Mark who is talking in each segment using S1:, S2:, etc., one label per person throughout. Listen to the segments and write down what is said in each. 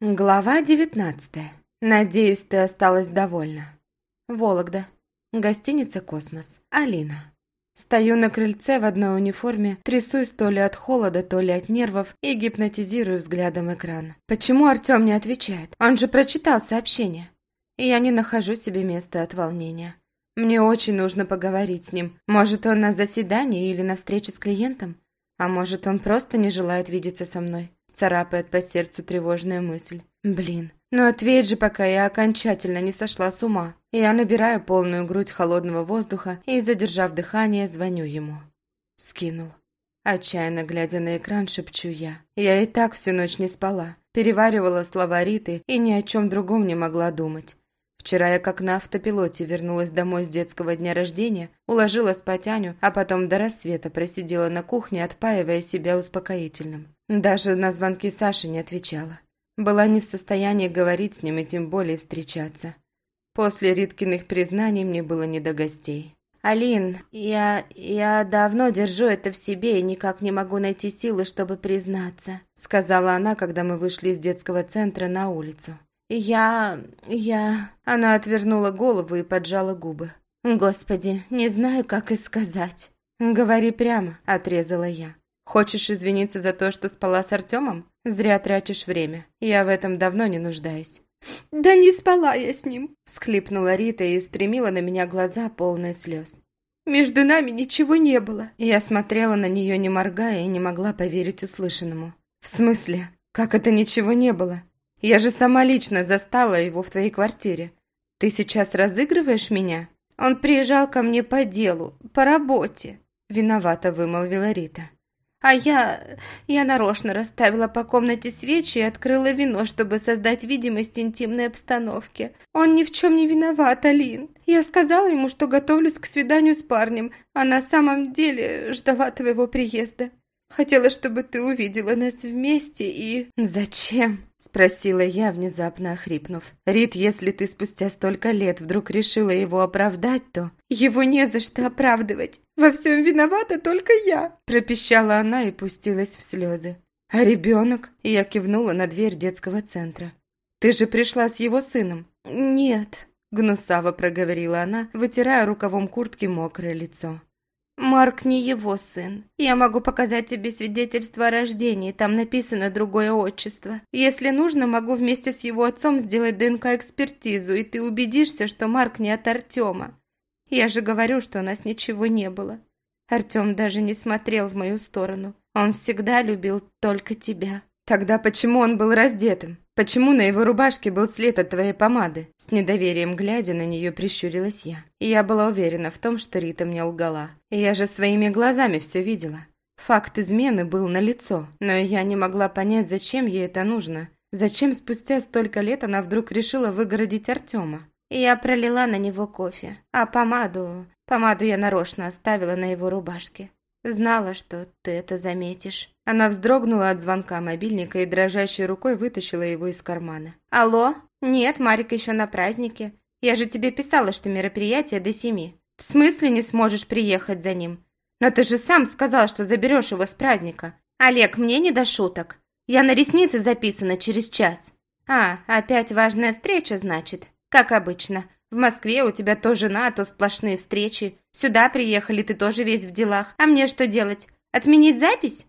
S1: Глава девятнадцатая. Надеюсь, ты осталась довольна. Вологда. Гостиница «Космос». Алина. Стою на крыльце в одной униформе, трясусь то ли от холода, то ли от нервов и гипнотизирую взглядом экран. Почему Артем не отвечает? Он же прочитал сообщение. Я не нахожу себе места от волнения. Мне очень нужно поговорить с ним. Может, он на заседании или на встрече с клиентом? А может, он просто не желает видеться со мной? Царапает по сердцу тревожная мысль. Блин, ну ответь же, пока я окончательно не сошла с ума. Я набираю полную грудь холодного воздуха и, задержав дыхание, звоню ему. Скинул. Отчаянно глядя на экран, шепчу я. Я и так всю ночь не спала. Переваривала слова Риты и ни о чем другом не могла думать. Вчера я как на автопилоте вернулась домой с детского дня рождения, уложила спать Аню, а потом до рассвета просидела на кухне, отпаивая себя успокоительным. Даже на звонки Саши не отвечала. Была не в состоянии говорить с ним и тем более встречаться. После Риткиных признаний мне было не до гостей.
S2: «Алин, я... я давно держу это в себе и никак не могу найти силы, чтобы признаться»,
S1: сказала она, когда мы вышли из детского центра на улицу.
S2: «Я... я...»
S1: Она отвернула голову и поджала губы.
S2: «Господи, не знаю, как и сказать».
S1: «Говори прямо», – отрезала я. «Хочешь извиниться за то, что спала с Артемом? Зря тратишь время. Я в этом давно не нуждаюсь».
S2: «Да не спала я с ним», –
S1: всхлипнула Рита и устремила на меня глаза, полные слез.
S2: «Между нами ничего не было».
S1: Я смотрела на нее, не моргая, и не могла поверить услышанному. «В смысле? Как это ничего не было? Я же сама лично застала его в твоей квартире. Ты сейчас разыгрываешь меня?»
S2: «Он приезжал ко мне по делу, по работе», – виновато вымолвила Рита. «А я... я нарочно расставила по комнате свечи и открыла вино, чтобы создать видимость интимной обстановки. Он ни в чем не виноват, Алин. Я сказала ему, что готовлюсь к свиданию с парнем, а на самом деле ждала твоего приезда. Хотела, чтобы ты увидела нас вместе и...»
S1: «Зачем?» – спросила я, внезапно охрипнув. «Рит, если ты спустя столько лет вдруг решила его оправдать, то...»
S2: «Его не за что оправдывать. Во всем виновата только я!» – пропищала она и пустилась в слезы.
S1: «А ребенок?» – я кивнула на дверь детского центра. «Ты же пришла с его сыном?»
S2: «Нет», – гнусаво проговорила она, вытирая рукавом куртки мокрое лицо. Марк не его сын. Я могу показать тебе свидетельство о рождении, там написано другое отчество. Если нужно, могу вместе с его отцом сделать ДНК-экспертизу, и ты убедишься, что Марк не от Артема. Я же говорю, что у нас ничего не было. Артем даже не смотрел в мою сторону. Он всегда любил только тебя.
S1: Тогда почему он был раздетым? Почему на его рубашке был след от твоей помады? С недоверием глядя на нее прищурилась я. И я была уверена в том, что Рита мне лгала. Я же своими глазами все видела. Факт измены был налицо, но я не могла понять, зачем ей это нужно. Зачем спустя столько лет она вдруг решила выгородить Артема?
S2: Я пролила на него кофе, а помаду... Помаду я нарочно оставила на его рубашке. Знала, что ты это заметишь.
S1: Она вздрогнула от звонка мобильника и дрожащей рукой вытащила его из кармана.
S2: Алло? Нет, Марик еще на празднике. Я же тебе писала, что мероприятие до семи. В смысле не сможешь приехать за ним? Но ты же сам сказал, что заберешь его с праздника. Олег, мне не до шуток. Я на ресницы записана через час. А, опять важная встреча, значит? Как обычно. В Москве у тебя то жена, то сплошные встречи. Сюда приехали, ты тоже весь в делах. А мне что делать? Отменить запись?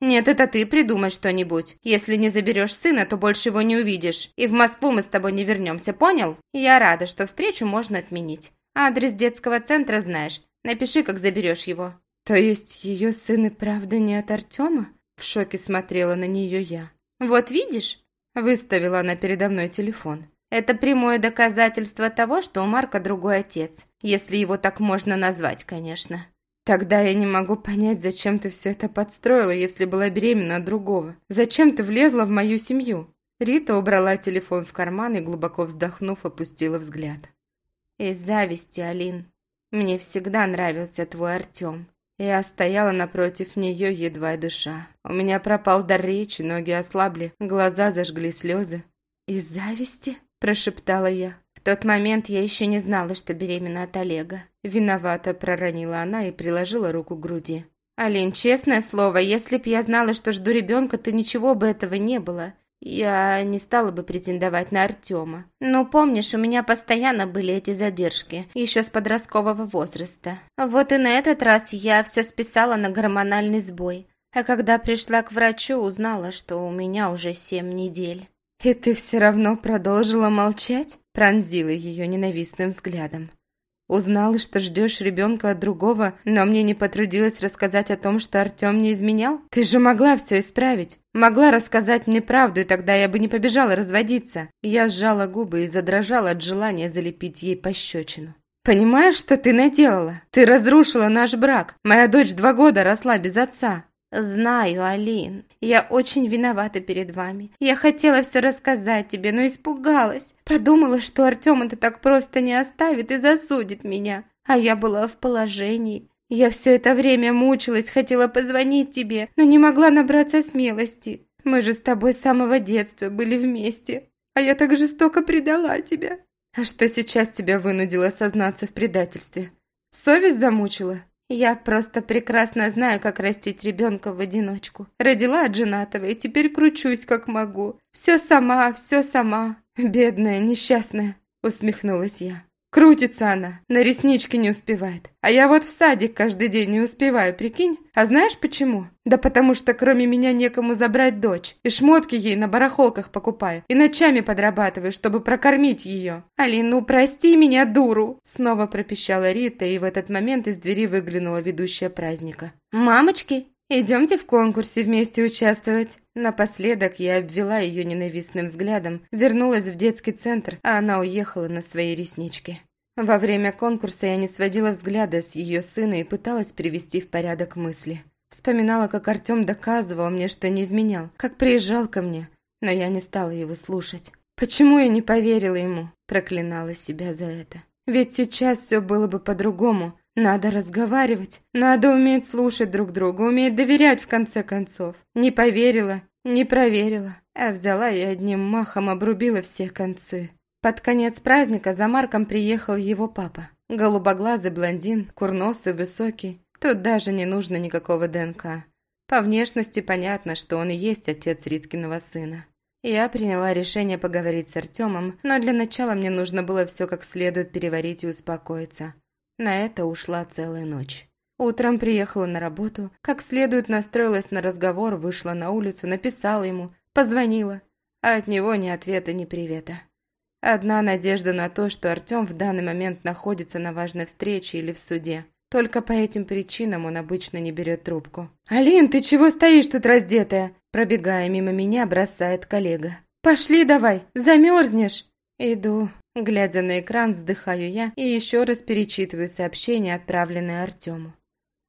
S2: Нет, это ты придумай что-нибудь. Если не заберешь сына, то больше его не увидишь. И в Москву мы с тобой не вернемся, понял? Я рада, что встречу можно отменить. Адрес детского центра знаешь. Напиши, как заберешь его.
S1: То есть ее сын и правда не от Артема? В шоке смотрела на нее я.
S2: Вот видишь?
S1: Выставила она передо мной телефон.
S2: Это прямое доказательство того, что у Марка другой отец. Если его так можно назвать, конечно.
S1: Тогда я не могу понять, зачем ты все это подстроила, если была беременна от другого. Зачем ты влезла в мою семью? Рита убрала телефон в карман и, глубоко вздохнув, опустила взгляд.
S2: Из зависти, Алин. Мне всегда нравился твой Артем.
S1: Я стояла напротив нее, едва дыша. У меня пропал дар речи, ноги ослабли, глаза зажгли слезы.
S2: «Из зависти?» Прошептала я. В тот момент я еще не знала, что беременна от Олега.
S1: Виновато проронила она и приложила руку к груди.
S2: «Алин, честное слово, если б я знала, что жду ребенка, то ничего бы этого не было. я не стала бы претендовать на Артема. Но помнишь, у меня постоянно были эти задержки, еще с подросткового возраста. Вот и на этот раз я все списала на гормональный сбой. А когда пришла к врачу, узнала, что у меня уже семь недель.
S1: «И ты все равно продолжила молчать?» Пронзила ее ненавистным взглядом. Узнала, что ждешь ребенка от другого, но мне не потрудилось рассказать о том, что Артем не изменял? Ты же могла все исправить. Могла рассказать мне правду, и тогда я бы не побежала разводиться. Я сжала губы и задрожала от желания залепить ей пощечину. «Понимаешь, что ты наделала? Ты разрушила наш брак. Моя дочь два года росла без отца.
S2: «Знаю, Алин, я очень виновата перед вами. Я хотела все рассказать тебе, но испугалась. Подумала, что Артем это так просто не оставит и засудит меня. А я была в положении. Я все это время мучилась, хотела позвонить тебе, но не могла набраться смелости. Мы же с тобой с самого детства были вместе, а я так жестоко предала тебя».
S1: «А что сейчас тебя вынудило сознаться в предательстве? Совесть замучила?»
S2: Я просто прекрасно знаю, как растить ребенка в одиночку. Родила от женатого и теперь кручусь, как могу. Все сама, все сама.
S1: Бедная, несчастная, усмехнулась я. Крутится она, на реснички не успевает. А я вот в садик каждый день не успеваю, прикинь? А знаешь почему? Да потому что кроме меня некому забрать дочь. И шмотки ей на барахолках покупаю. И ночами подрабатываю, чтобы прокормить ее.
S2: «Алин, ну прости меня, дуру!»
S1: Снова пропищала Рита, и в этот момент из двери выглянула ведущая праздника.
S2: «Мамочки,
S1: идемте в конкурсе вместе участвовать!» Напоследок я обвела ее ненавистным взглядом, вернулась в детский центр, а она уехала на свои реснички. Во время конкурса я не сводила взгляда с ее сына и пыталась привести в порядок мысли. Вспоминала, как Артем доказывал мне, что не изменял, как приезжал ко мне, но я не стала его слушать. Почему я не поверила ему? Проклинала себя за это. Ведь сейчас все было бы по-другому. Надо разговаривать, надо уметь слушать друг друга, уметь доверять в конце концов. Не поверила, не проверила, а взяла и одним махом обрубила все концы. Под конец праздника за Марком приехал его папа. Голубоглазый блондин, курносый, высокий. Тут даже не нужно никакого ДНК. По внешности понятно, что он и есть отец Риткиного сына. Я приняла решение поговорить с Артемом, но для начала мне нужно было все как следует переварить и успокоиться. На это ушла целая ночь. Утром приехала на работу, как следует настроилась на разговор, вышла на улицу, написала ему, позвонила, а от него ни ответа, ни привета. Одна надежда на то, что Артем в данный момент находится на важной встрече или в суде. Только по этим причинам он обычно не берет трубку. «Алин, ты чего стоишь тут раздетая?» Пробегая мимо меня, бросает коллега. «Пошли давай, замерзнешь!» Иду, Глядя на экран, вздыхаю я и еще раз перечитываю сообщение, отправленное Артему.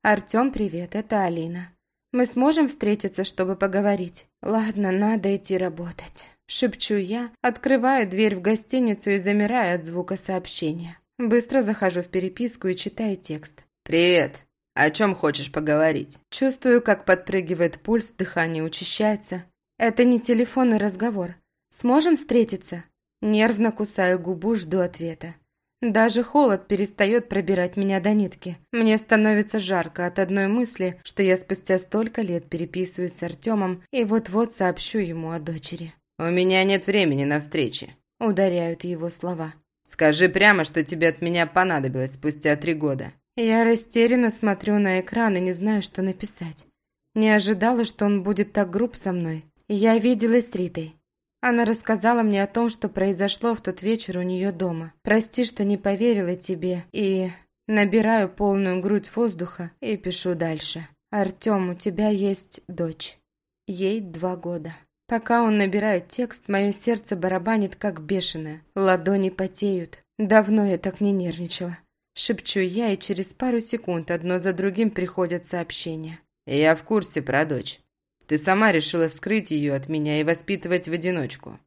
S1: «Артем, привет, это Алина. Мы сможем встретиться, чтобы поговорить? Ладно, надо идти работать». Шепчу я, открываю дверь в гостиницу и замираю от звука сообщения. Быстро захожу в переписку и читаю текст.
S3: «Привет. О чем хочешь поговорить?»
S1: Чувствую, как подпрыгивает пульс, дыхание учащается. Это не телефонный разговор. Сможем встретиться? Нервно кусаю губу, жду ответа. Даже холод перестает пробирать меня до нитки. Мне становится жарко от одной мысли, что я спустя столько лет переписываюсь с Артемом и вот-вот сообщу ему о дочери.
S3: «У меня нет времени на встречи», —
S1: ударяют его слова.
S3: «Скажи прямо, что тебе от меня понадобилось спустя три года».
S1: Я растерянно смотрю на экран и не знаю, что написать. Не ожидала, что он будет так груб со мной. Я виделась с Ритой. Она рассказала мне о том, что произошло в тот вечер у нее дома. Прости, что не поверила тебе. И набираю полную грудь воздуха и пишу дальше. Артем, у тебя есть дочь. Ей два года. Пока он набирает текст, мое сердце барабанит как бешеное. Ладони потеют. Давно я так не нервничала. Шепчу я, и через пару секунд одно за другим приходят сообщения.
S3: «Я в курсе про дочь. Ты сама решила скрыть ее от меня и воспитывать в одиночку.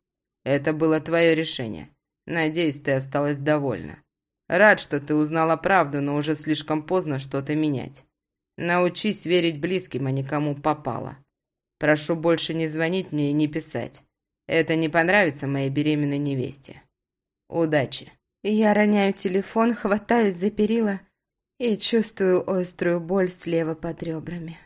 S3: Это было твое решение. Надеюсь, ты осталась довольна. Рад, что ты узнала правду, но уже слишком поздно что-то менять. Научись верить близким, а никому попало. Прошу больше не звонить мне и не писать. Это не понравится моей беременной невесте. Удачи.
S1: Я роняю телефон, хватаюсь за перила и чувствую острую боль слева под ребрами.